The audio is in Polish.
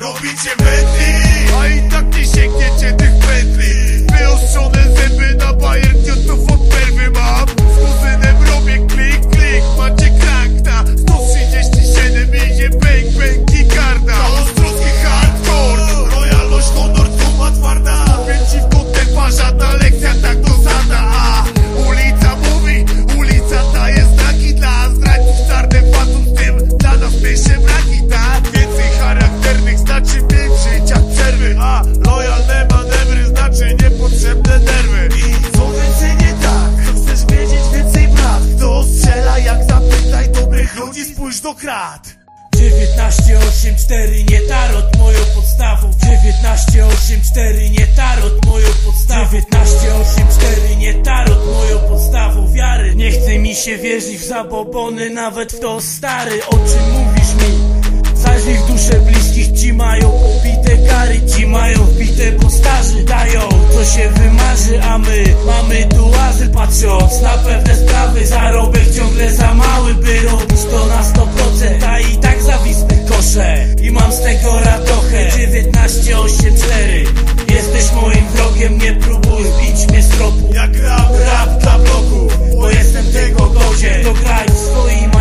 Robicie medy ludzi spójrz do krat. 1984 nie tarot moją podstawą. 1984 nie tarot moją podstawą. 1984 nie tarot moją podstawą. Wiary Nie chce mi się wierzyć w zabobony nawet w to stary. O czym mówisz mi? Zaś ich dusze bliskich ci mają obite kary Ci mają wbite postarzy Dają co się wymarzy a my mamy tu Patrząc na pewne sprawy Zarobek ciągle za mały By robić to na 100% A i tak zawisne kosze. I mam z tego radochę. 1984 Jesteś moim wrogiem Nie próbuj bić mnie z tropu. Jak rap, rap dla bloku Bo jestem tego godzien. To graj w swoim